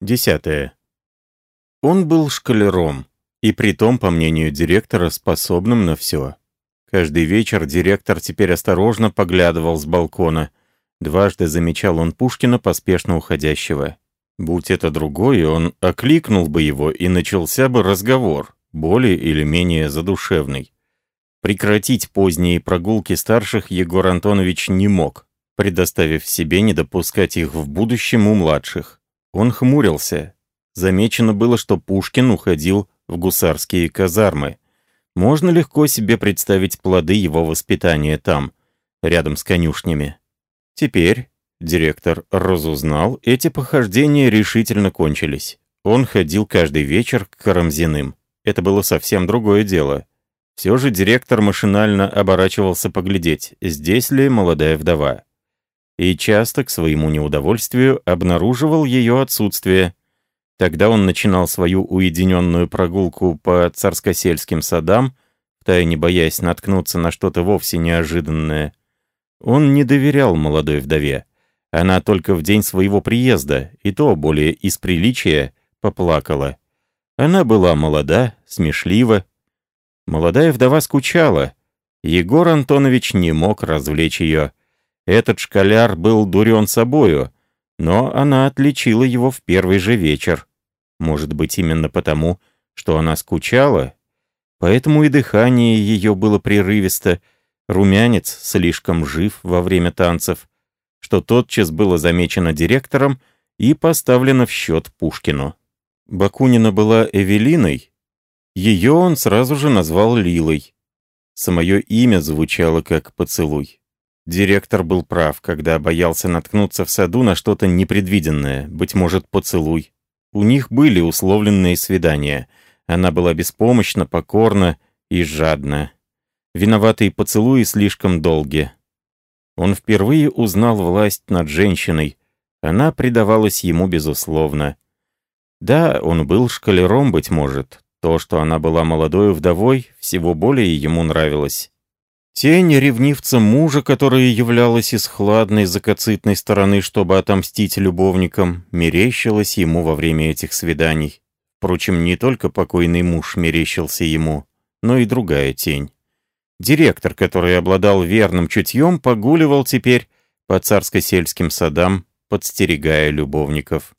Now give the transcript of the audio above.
Десятое. Он был шкалером, и притом, по мнению директора, способным на все. Каждый вечер директор теперь осторожно поглядывал с балкона. Дважды замечал он Пушкина, поспешно уходящего. Будь это другой, он окликнул бы его, и начался бы разговор, более или менее задушевный. Прекратить поздние прогулки старших Егор Антонович не мог, предоставив себе не допускать их в будущем у младших. Он хмурился. Замечено было, что Пушкин уходил в гусарские казармы. Можно легко себе представить плоды его воспитания там, рядом с конюшнями. Теперь, директор разузнал, эти похождения решительно кончились. Он ходил каждый вечер к Карамзиным. Это было совсем другое дело. Все же директор машинально оборачивался поглядеть, здесь ли молодая вдова и часто, к своему неудовольствию, обнаруживал ее отсутствие. Тогда он начинал свою уединенную прогулку по царскосельским садам, втайне боясь наткнуться на что-то вовсе неожиданное. Он не доверял молодой вдове. Она только в день своего приезда, и то более из приличия, поплакала. Она была молода, смешлива. Молодая вдова скучала. Егор Антонович не мог развлечь ее. Этот школяр был дурен собою, но она отличила его в первый же вечер. Может быть, именно потому, что она скучала? Поэтому и дыхание ее было прерывисто, румянец слишком жив во время танцев, что тотчас было замечено директором и поставлено в счет Пушкину. Бакунина была Эвелиной, ее он сразу же назвал Лилой. Самое имя звучало как поцелуй. Директор был прав, когда боялся наткнуться в саду на что-то непредвиденное, быть может, поцелуй. У них были условленные свидания. Она была беспомощна, покорна и жадна. Виноватые поцелуи слишком долги. Он впервые узнал власть над женщиной. Она предавалась ему безусловно. Да, он был шкалером, быть может. То, что она была молодой вдовой, всего более ему нравилось. Тень ревнивца мужа, которая являлась из хладной закоцитной стороны, чтобы отомстить любовникам, мерещилась ему во время этих свиданий. Впрочем, не только покойный муж мерещился ему, но и другая тень. Директор, который обладал верным чутьем, погуливал теперь по царско-сельским садам, подстерегая любовников.